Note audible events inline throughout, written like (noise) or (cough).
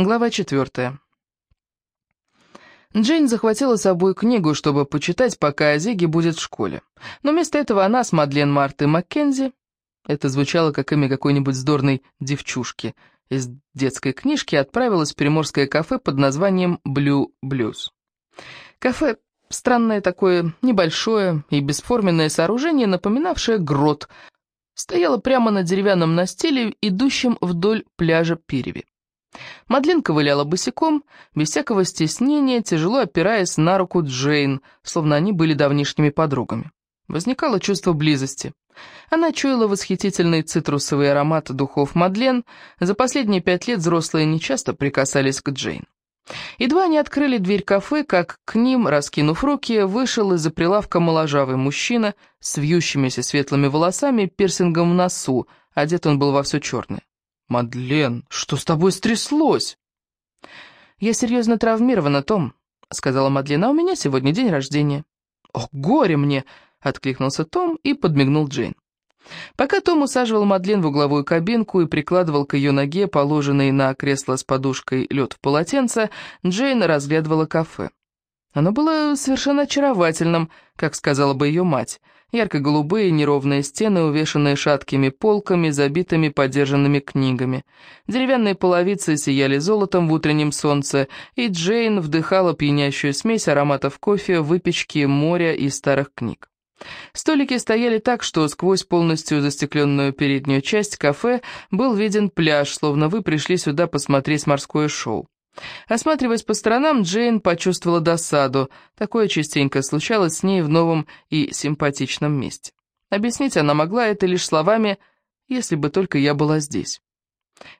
Глава четвертая. Джейн захватила с собой книгу, чтобы почитать, пока Зиги будет в школе. Но вместо этого она с Мадлен Мартой Маккензи, это звучало как имя какой-нибудь здорной девчушки, из детской книжки отправилась в приморское кафе под названием «Блю Блюз». Кафе — странное такое небольшое и бесформенное сооружение, напоминавшее грот, стояло прямо на деревянном настиле, идущем вдоль пляжа Пиреви. Мадлен ковыляла босиком, без всякого стеснения, тяжело опираясь на руку Джейн, словно они были давнишними подругами. Возникало чувство близости. Она чуяла восхитительный цитрусовый аромат духов Мадлен, за последние пять лет взрослые нечасто прикасались к Джейн. Едва они открыли дверь кафе, как к ним, раскинув руки, вышел из-за прилавка моложавый мужчина с вьющимися светлыми волосами и пирсингом в носу, одет он был во все черное. «Мадлен, что с тобой стряслось?» «Я серьезно травмирована, Том», — сказала Мадлен, — «а у меня сегодня день рождения». «О, горе мне!» — откликнулся Том и подмигнул Джейн. Пока Том усаживал Мадлен в угловую кабинку и прикладывал к ее ноге положенный на кресло с подушкой лед в полотенце, Джейн разглядывала кафе. Оно было совершенно очаровательным, как сказала бы ее мать. Ярко-голубые неровные стены, увешанные шаткими полками, забитыми подержанными книгами. Деревянные половицы сияли золотом в утреннем солнце, и Джейн вдыхала пьянящую смесь ароматов кофе, выпечки, моря и старых книг. Столики стояли так, что сквозь полностью застекленную переднюю часть кафе был виден пляж, словно вы пришли сюда посмотреть морское шоу. Осматриваясь по сторонам, Джейн почувствовала досаду. Такое частенько случалось с ней в новом и симпатичном месте. Объяснить она могла это лишь словами «если бы только я была здесь».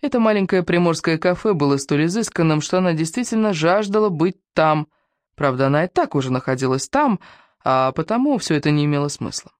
Это маленькое приморское кафе было столь изысканным, что она действительно жаждала быть там. Правда, она и так уже находилась там, а потому все это не имело смысла.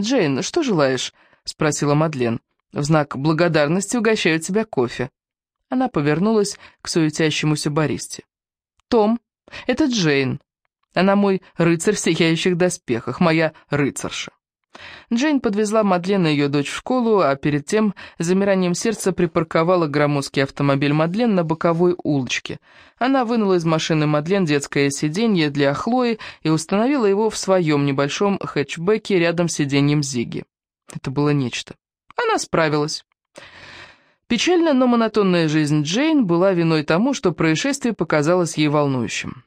«Джейн, что желаешь?» — спросила Мадлен. «В знак благодарности угощаю тебя кофе». Она повернулась к суетящемуся баристе. «Том, это Джейн. Она мой рыцарь в сияющих доспехах, моя рыцарша». Джейн подвезла Мадлен и ее дочь в школу, а перед тем замиранием сердца припарковала громоздкий автомобиль Мадлен на боковой улочке. Она вынула из машины Мадлен детское сиденье для Хлои и установила его в своем небольшом хэтчбеке рядом с сиденьем Зиги. Это было нечто. Она справилась. Печальная, но монотонная жизнь Джейн была виной тому, что происшествие показалось ей волнующим.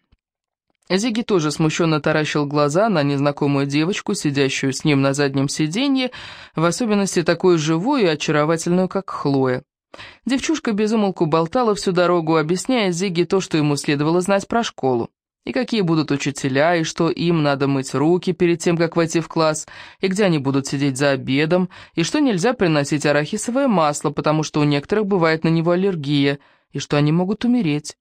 Зиги тоже смущенно таращил глаза на незнакомую девочку, сидящую с ним на заднем сиденье, в особенности такую живую и очаровательную, как Хлоя. Девчушка безумолку болтала всю дорогу, объясняя Зиги то, что ему следовало знать про школу и какие будут учителя, и что им надо мыть руки перед тем, как войти в класс, и где они будут сидеть за обедом, и что нельзя приносить арахисовое масло, потому что у некоторых бывает на него аллергия, и что они могут умереть,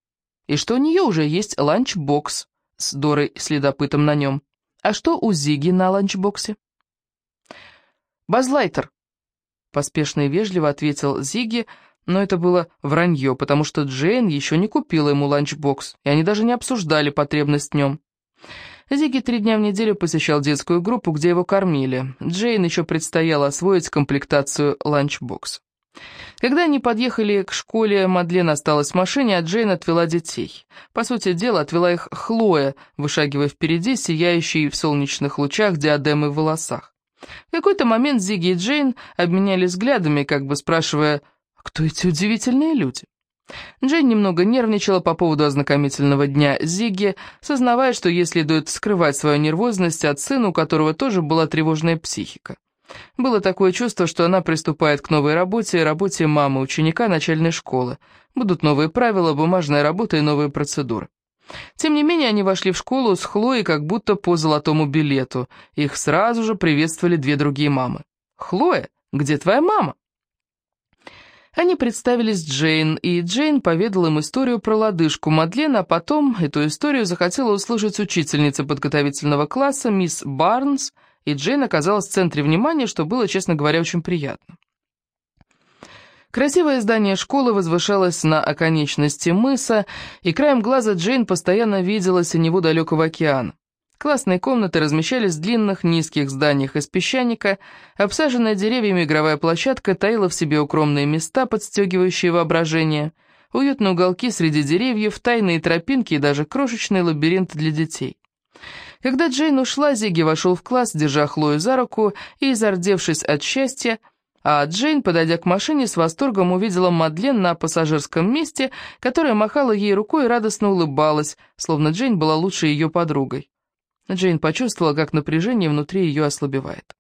и что у нее уже есть ланчбокс с Дорой-следопытом на нем. А что у Зиги на ланчбоксе? «Базз Лайтер», — поспешно и вежливо ответил Зиги, — но это было вранье, потому что Джейн еще не купила ему ланчбокс, и они даже не обсуждали потребность в нем. Зиги три дня в неделю посещал детскую группу, где его кормили. Джейн еще предстояло освоить комплектацию ланчбокса. Когда они подъехали к школе, Мадлен осталась в машине, а Джейн отвела детей. По сути дела, отвела их Хлоя, вышагивая впереди, с сияющей в солнечных лучах диадемой в волосах. В какой-то момент Зиги и Джейн обменялись взглядами, как бы спрашивая, кто эти удивительные люди? Джейн немного нервничала по поводу ознакомительного дня Зиги, сознавая, что ей следует скрывать свою нервозность от сына, у которого тоже была тревожная психика. Было такое чувство, что она приступает к новой работе, работе мамы, ученика начальной школы. Будут новые правила, бумажная работа и новые процедуры. Тем не менее, они вошли в школу с Хлоей как будто по золотому билету. Их сразу же приветствовали две другие мамы. «Хлоя, где твоя мама?» Они представились Джейн, и Джейн поведала им историю про лодыжку Мадлен, а потом эту историю захотела услышать учительница подготовительного класса, мисс Барнс, и Джейн оказалась в центре внимания, что было, честно говоря, очень приятно. Красивое здание школы возвышалось на оконечности мыса, и краем глаза Джейн постоянно видела синеву далекого океана. Классные комнаты размещались в длинных низких зданиях из песчаника, обсаженная деревьями игровая площадка таила в себе укромные места, подстегивающие воображение. Уютные уголки среди деревьев, тайные тропинки и даже крошечный лабиринт для детей. Когда Джейн ушла, Зиги вошел в класс, держа Хлою за руку и, зардевшись от счастья, а Джейн, подойдя к машине, с восторгом увидела Мадлен на пассажирском месте, которая махала ей рукой и радостно улыбалась, словно Джейн была лучшей ее подругой. Джейн почувствовала, как напряжение внутри ее ослабевает.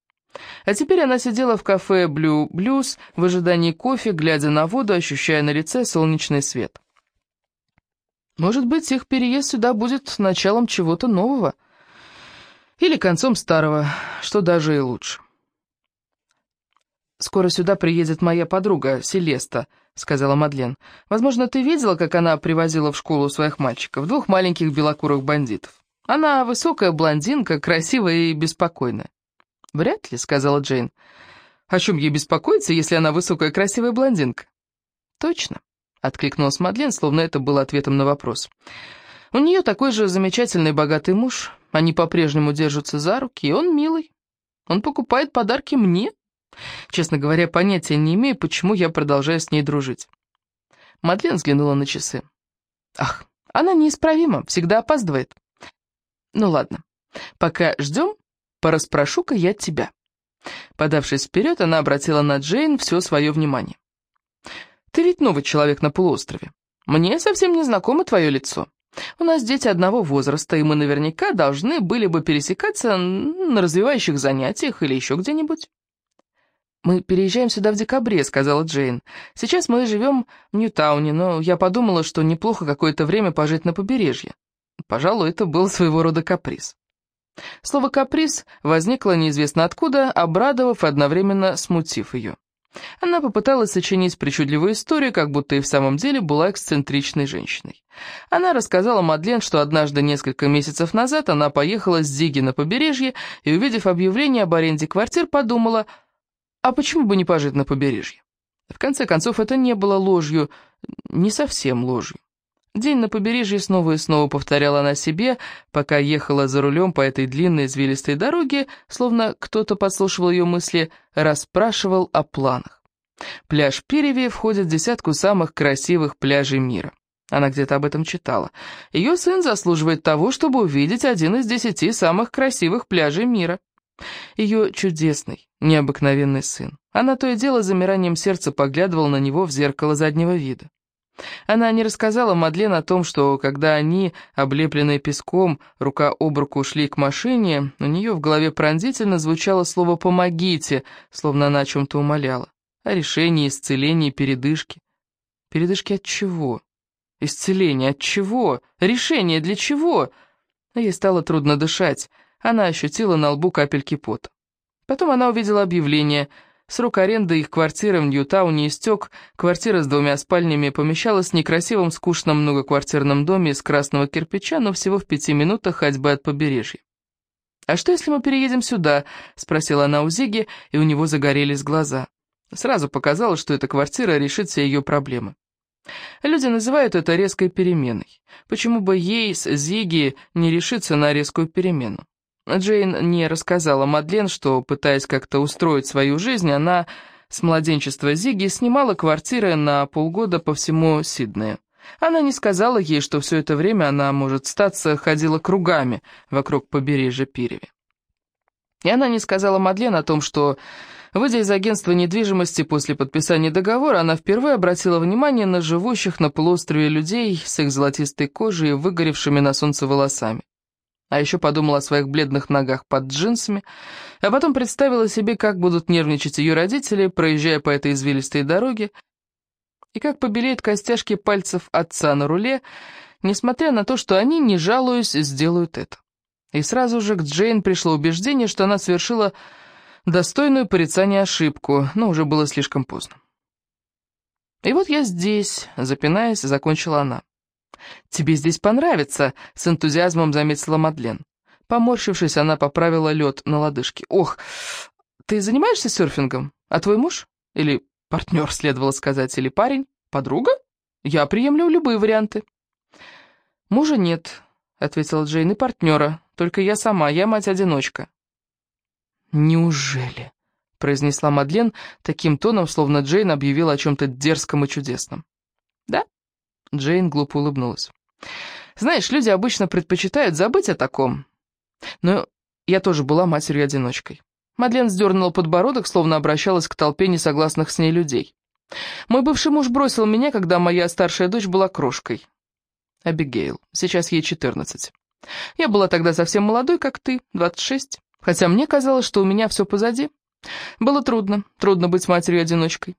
А теперь она сидела в кафе «Блю Блюз» в ожидании кофе, глядя на воду, ощущая на лице солнечный свет. Может быть, их переезд сюда будет началом чего-то нового. Или концом старого, что даже и лучше. «Скоро сюда приедет моя подруга, Селеста», — сказала Мадлен. «Возможно, ты видела, как она привозила в школу своих мальчиков, двух маленьких белокурых бандитов. Она высокая блондинка, красивая и беспокойная». «Вряд ли», — сказала Джейн. «О чем ей беспокоиться, если она высокая красивая блондинка?» «Точно», — откликнулась Мадлен, словно это было ответом на вопрос. «У нее такой же замечательный богатый муж, они по-прежнему держатся за руки, и он милый. Он покупает подарки мне». Честно говоря, понятия не имею, почему я продолжаю с ней дружить. Мадлен взглянула на часы. Ах, она неисправима, всегда опаздывает. Ну ладно, пока ждем, пораспрошу-ка я тебя. Подавшись вперед, она обратила на Джейн все свое внимание. «Ты ведь новый человек на полуострове. Мне совсем не знакомо твое лицо. У нас дети одного возраста, и мы наверняка должны были бы пересекаться на развивающих занятиях или еще где-нибудь». «Мы переезжаем сюда в декабре», — сказала Джейн. «Сейчас мы живем в Ньютауне, но я подумала, что неплохо какое-то время пожить на побережье. Пожалуй, это был своего рода каприз». Слово «каприз» возникло неизвестно откуда, обрадовав и одновременно смутив ее. Она попыталась сочинить причудливую историю, как будто и в самом деле была эксцентричной женщиной. Она рассказала Мадлен, что однажды несколько месяцев назад она поехала с Зиги на побережье и, увидев объявление об аренде квартир, подумала – а почему бы не пожить на побережье? В конце концов, это не было ложью, не совсем ложью. День на побережье снова и снова повторяла она себе, пока ехала за рулем по этой длинной извилистой дороге, словно кто-то подслушивал ее мысли, расспрашивал о планах. Пляж Пиреви входит в десятку самых красивых пляжей мира. Она где-то об этом читала. Ее сын заслуживает того, чтобы увидеть один из десяти самых красивых пляжей мира. Ее чудесный, необыкновенный сын. Она то и дело замиранием сердца поглядывала на него в зеркало заднего вида. Она не рассказала Мадлен о том, что, когда они, облепленные песком, рука об руку шли к машине, у нее в голове пронзительно звучало слово «помогите», словно она о чем-то умоляла. О решении, исцелении, передышке. Передышки от чего? Исцеление от чего? Решение для чего? Ей стало трудно дышать. Она ощутила на лбу капельки пота. Потом она увидела объявление. Срок аренды их квартиры в Ньютауне истек, квартира с двумя спальнями помещалась в некрасивом, скучном многоквартирном доме из красного кирпича, но всего в пяти минутах ходьбы от побережья. «А что, если мы переедем сюда?» — спросила она у Зиги, и у него загорелись глаза. Сразу показалось, что эта квартира решит все ее проблемы. Люди называют это резкой переменой. Почему бы ей с Зиги не решиться на резкую перемену? Джейн не рассказала Мадлен, что, пытаясь как-то устроить свою жизнь, она с младенчества Зиги снимала квартиры на полгода по всему Сиднею. Она не сказала ей, что все это время она, может статься, ходила кругами вокруг побережья Пиреви. И она не сказала Мадлен о том, что, выйдя из агентства недвижимости после подписания договора, она впервые обратила внимание на живущих на полуострове людей с их золотистой кожей и выгоревшими на солнце волосами а еще подумала о своих бледных ногах под джинсами, а потом представила себе, как будут нервничать ее родители, проезжая по этой извилистой дороге, и как побелеют костяшки пальцев отца на руле, несмотря на то, что они, не жалуясь, сделают это. И сразу же к Джейн пришло убеждение, что она совершила достойную порицания ошибку, но уже было слишком поздно. «И вот я здесь», — запинаясь, закончила она. «Тебе здесь понравится», — с энтузиазмом заметила Мадлен. Поморщившись, она поправила лед на лодыжке. «Ох, ты занимаешься серфингом? А твой муж? Или партнер, следовало сказать, или парень? Подруга? Я приемлю любые варианты». «Мужа нет», — ответила Джейн, — «и партнера. Только я сама, я мать-одиночка». «Неужели?» — произнесла Мадлен таким тоном, словно Джейн объявила о чем-то дерзком и чудесном. «Да, Джейн глупо улыбнулась. «Знаешь, люди обычно предпочитают забыть о таком. Но я тоже была матерью-одиночкой». Мадлен сдернула подбородок, словно обращалась к толпе несогласных с ней людей. «Мой бывший муж бросил меня, когда моя старшая дочь была крошкой. Абигейл. Сейчас ей 14. Я была тогда совсем молодой, как ты, 26. Хотя мне казалось, что у меня все позади. Было трудно, трудно быть матерью-одиночкой.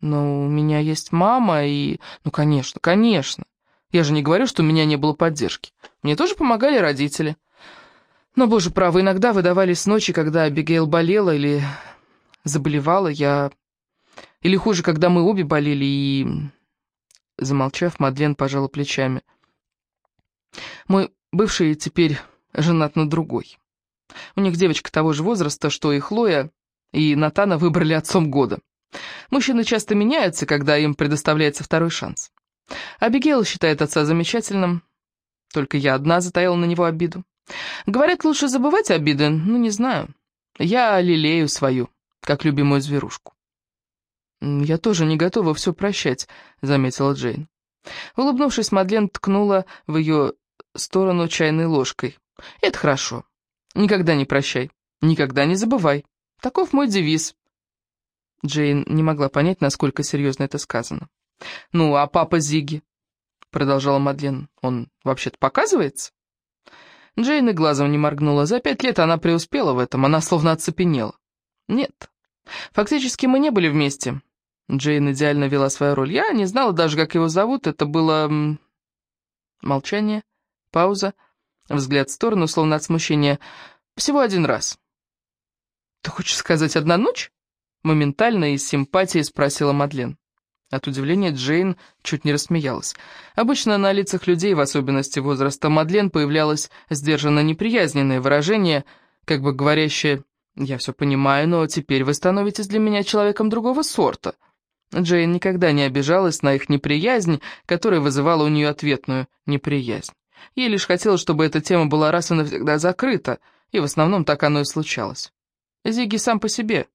Но у меня есть мама и... Ну, конечно, конечно. Я же не говорю, что у меня не было поддержки. Мне тоже помогали родители. Но, боже правый, иногда выдавались ночи, когда Абигейл болела или заболевала, я... Или хуже, когда мы обе болели и... Замолчав, Мадлен пожала плечами. Мой бывший теперь женат на другой. У них девочка того же возраста, что и Хлоя, и Натана выбрали отцом года. Мужчины часто меняются, когда им предоставляется второй шанс. Абигейл считает отца замечательным, только я одна затаила на него обиду. Говорят, лучше забывать обиды, ну не знаю. Я лелею свою, как любимую зверушку. «Я тоже не готова все прощать», — заметила Джейн. Улыбнувшись, Мадлен ткнула в ее сторону чайной ложкой. «Это хорошо. Никогда не прощай. Никогда не забывай. Таков мой девиз». Джейн не могла понять, насколько серьезно это сказано. «Ну, а папа Зиги?» — продолжала Мадлен. «Он вообще-то показывается?» Джейн и глазом не моргнула. За пять лет она преуспела в этом, она словно оцепенела. «Нет. Фактически мы не были вместе». Джейн идеально вела свою роль. Я не знала даже, как его зовут. Это было... Молчание, пауза, взгляд в сторону, словно от смущения. Всего один раз. «Ты хочешь сказать, одна ночь?» Моментально и с симпатией спросила Мадлен. От удивления Джейн чуть не рассмеялась. Обычно на лицах людей, в особенности возраста Мадлен, появлялось сдержанно неприязненное выражение, как бы говорящее «Я все понимаю, но теперь вы становитесь для меня человеком другого сорта». Джейн никогда не обижалась на их неприязнь, которая вызывала у нее ответную неприязнь. Ей лишь хотелось, чтобы эта тема была раз и навсегда закрыта, и в основном так оно и случалось. Зиги сам по себе,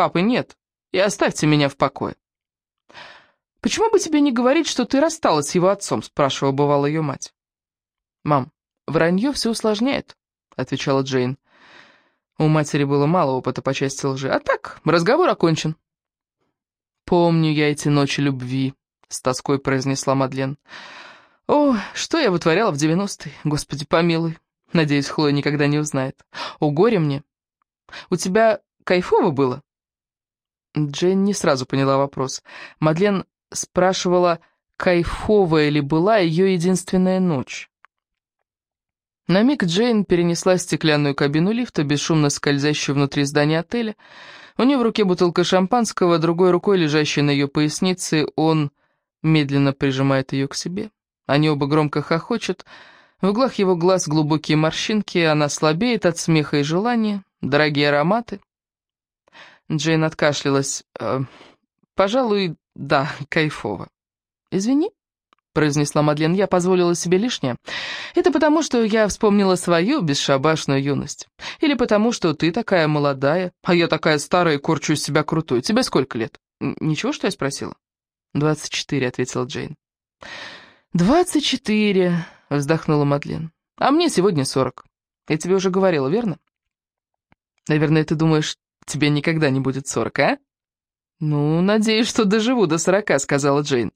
папы нет, и оставьте меня в покое. «Почему бы тебе не говорить, что ты рассталась с его отцом?» — спрашивала бывала ее мать. «Мам, вранье все усложняет», — отвечала Джейн. У матери было мало опыта по части лжи. «А так, разговор окончен». «Помню я эти ночи любви», — с тоской произнесла Мадлен. «О, что я вытворяла в девяностые, господи помилуй. Надеюсь, Хлоя никогда не узнает. О, горе мне. У тебя кайфово было?» Джейн не сразу поняла вопрос. Мадлен спрашивала, кайфовая ли была ее единственная ночь. На миг Джейн перенесла стеклянную кабину лифта, бесшумно скользящую внутри здания отеля. У нее в руке бутылка шампанского, другой рукой, лежащей на ее пояснице, он медленно прижимает ее к себе. Они оба громко хохочут. В углах его глаз глубокие морщинки, она слабеет от смеха и желания. Дорогие ароматы. Джейн откашлялась. «Э, «Пожалуй, да, кайфово». «Извини», — произнесла Мадлен, — «я позволила себе лишнее. Это потому, что я вспомнила свою бесшабашную юность. Или потому, что ты такая молодая, а я такая старая и корчу из себя крутой. Тебе сколько лет?» «Ничего, что я спросила?» «Двадцать четыре», — ответила Джейн. «Двадцать четыре», — вздохнула Мадлен. «А мне сегодня сорок. Я тебе уже говорила, верно?» «Наверное, ты думаешь, тебе никогда не будет сорок, а?» «Ну, надеюсь, что доживу до сорока», — сказала Джейн.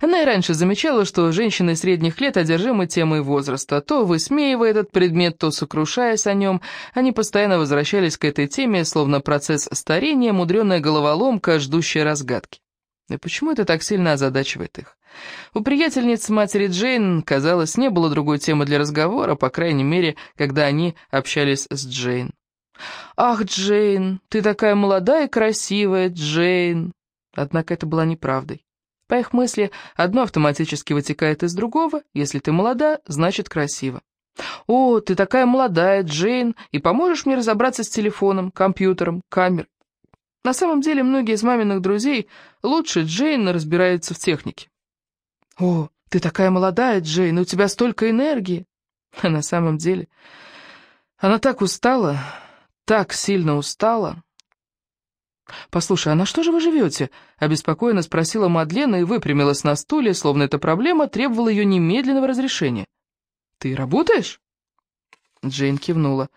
Она и раньше замечала, что женщины средних лет одержимы темой возраста. То высмеивая этот предмет, то сокрушаясь о нем, они постоянно возвращались к этой теме, словно процесс старения, мудреная головоломка, ждущая разгадки. И почему это так сильно озадачивает их? У приятельниц матери Джейн, казалось, не было другой темы для разговора, по крайней мере, когда они общались с Джейн. «Ах, Джейн, ты такая молодая и красивая, Джейн!» Однако это была неправдой. По их мысли, одно автоматически вытекает из другого. Если ты молода, значит красиво. «О, ты такая молодая, Джейн, и поможешь мне разобраться с телефоном, компьютером, камерой?» На самом деле, многие из маминых друзей лучше Джейн разбираются в технике. «О, ты такая молодая, Джейн, у тебя столько энергии!» А (laughs) на самом деле, она так устала, так сильно устала. «Послушай, а на что же вы живете?» — обеспокоенно спросила Мадлена и выпрямилась на стуле, словно эта проблема требовала ее немедленного разрешения. «Ты работаешь?» Джейн кивнула.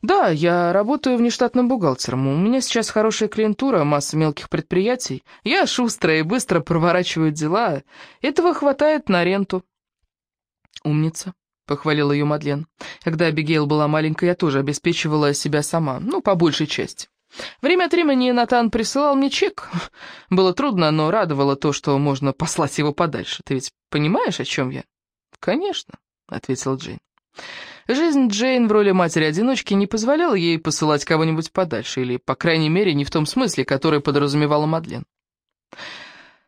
«Да, я работаю внештатным бухгалтером. У меня сейчас хорошая клиентура, масса мелких предприятий. Я шустрая и быстро проворачиваю дела. Этого хватает на ренту». «Умница», — похвалила ее Мадлен. «Когда Абигейл была маленькой, я тоже обеспечивала себя сама, ну, по большей части. Время от времени Натан присылал мне чек. (laughs) Было трудно, но радовало то, что можно послать его подальше. Ты ведь понимаешь, о чем я?» «Конечно», — ответил Джейн. Жизнь Джейн в роли матери-одиночки не позволяла ей посылать кого-нибудь подальше, или, по крайней мере, не в том смысле, который подразумевала Мадлен.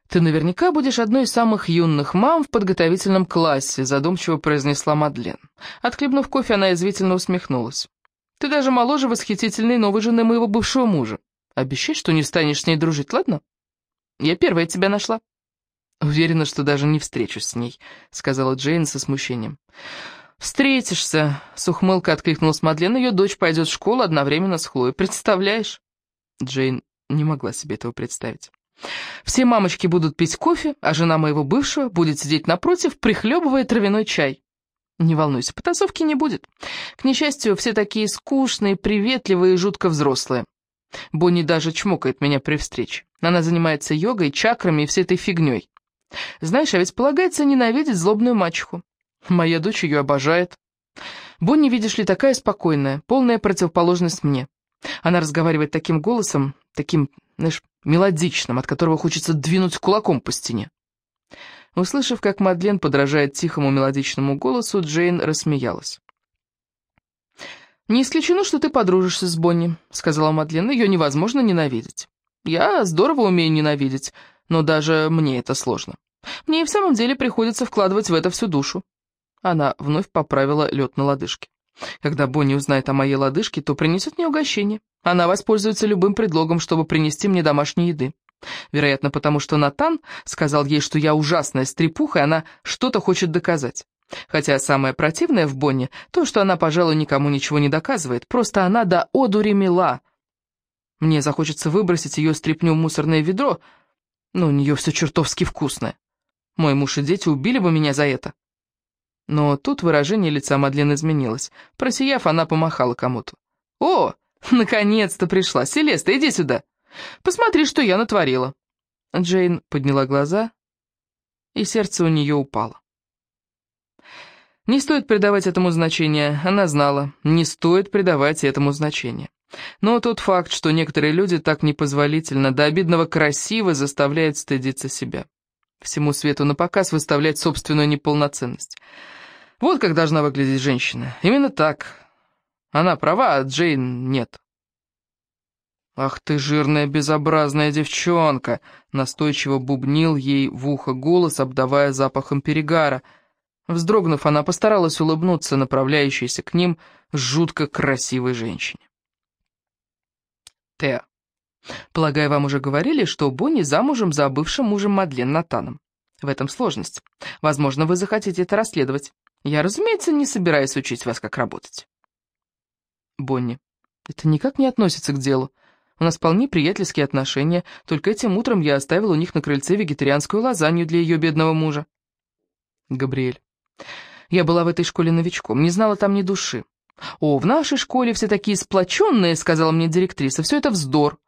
«Ты наверняка будешь одной из самых юных мам в подготовительном классе», задумчиво произнесла Мадлен. Отхлебнув кофе, она извительно усмехнулась. «Ты даже моложе восхитительной новой жены моего бывшего мужа. Обещай, что не станешь с ней дружить, ладно? Я первая тебя нашла». «Уверена, что даже не встречусь с ней», — сказала Джейн со смущением. «Встретишься», — с ухмылкой откликнулась Мадлен. «Ее дочь пойдет в школу одновременно с Хлоей. Представляешь?» Джейн не могла себе этого представить. «Все мамочки будут пить кофе, а жена моего бывшего будет сидеть напротив, прихлебывая травяной чай». «Не волнуйся, потасовки не будет. К несчастью, все такие скучные, приветливые и жутко взрослые. Бонни даже чмокает меня при встрече. Она занимается йогой, чакрами и всей этой фигней. Знаешь, а ведь полагается ненавидеть злобную мачеху. Моя дочь ее обожает. Бонни, видишь ли, такая спокойная, полная противоположность мне. Она разговаривает таким голосом, таким, знаешь, мелодичным, от которого хочется двинуть кулаком по стене. Услышав, как Мадлен подражает тихому мелодичному голосу, Джейн рассмеялась. «Не исключено, что ты подружишься с Бонни», — сказала Мадлен. «Ее невозможно ненавидеть. Я здорово умею ненавидеть, но даже мне это сложно. Мне и в самом деле приходится вкладывать в это всю душу. Она вновь поправила лед на лодыжке. Когда Бонни узнает о моей лодыжке, то принесет мне угощение. Она воспользуется любым предлогом, чтобы принести мне домашней еды. Вероятно, потому что Натан сказал ей, что я ужасная стрепуха, и она что-то хочет доказать. Хотя самое противное в Бонне то, что она, пожалуй, никому ничего не доказывает, просто она до одури мила. Мне захочется выбросить ее стряпню в мусорное ведро, но у нее все чертовски вкусное. Мой муж и дети убили бы меня за это. Но тут выражение лица Мадлен изменилось. Просияв, она помахала кому-то. «О, наконец-то пришла! Селеста, иди сюда! Посмотри, что я натворила!» Джейн подняла глаза, и сердце у нее упало. Не стоит придавать этому значения, она знала, не стоит придавать этому значения. Но тот факт, что некоторые люди так непозволительно, до обидного красиво заставляют стыдиться себя. Всему свету на показ выставлять собственную неполноценность. Вот как должна выглядеть женщина. Именно так. Она права, а Джейн нет. «Ах ты, жирная безобразная девчонка!» Настойчиво бубнил ей в ухо голос, обдавая запахом перегара. Вздрогнув, она постаралась улыбнуться направляющейся к ним жутко красивой женщине. Теа, полагаю, вам уже говорили, что Бонни замужем за бывшим мужем Мадлен Натаном. В этом сложность. Возможно, вы захотите это расследовать. Я, разумеется, не собираюсь учить вас, как работать. Бонни, это никак не относится к делу. У нас вполне приятельские отношения, только этим утром я оставил у них на крыльце вегетарианскую лазанью для ее бедного мужа. Габриэль, я была в этой школе новичком, не знала там ни души. «О, в нашей школе все такие сплоченные», — сказала мне директриса, — «все это вздор».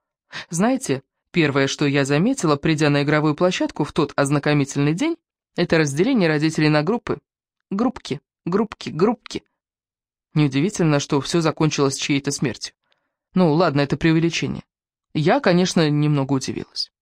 Знаете, первое, что я заметила, придя на игровую площадку в тот ознакомительный день, это разделение родителей на группы. Группки, группки, группки. Неудивительно, что все закончилось чьей-то смертью. Ну, ладно, это преувеличение. Я, конечно, немного удивилась.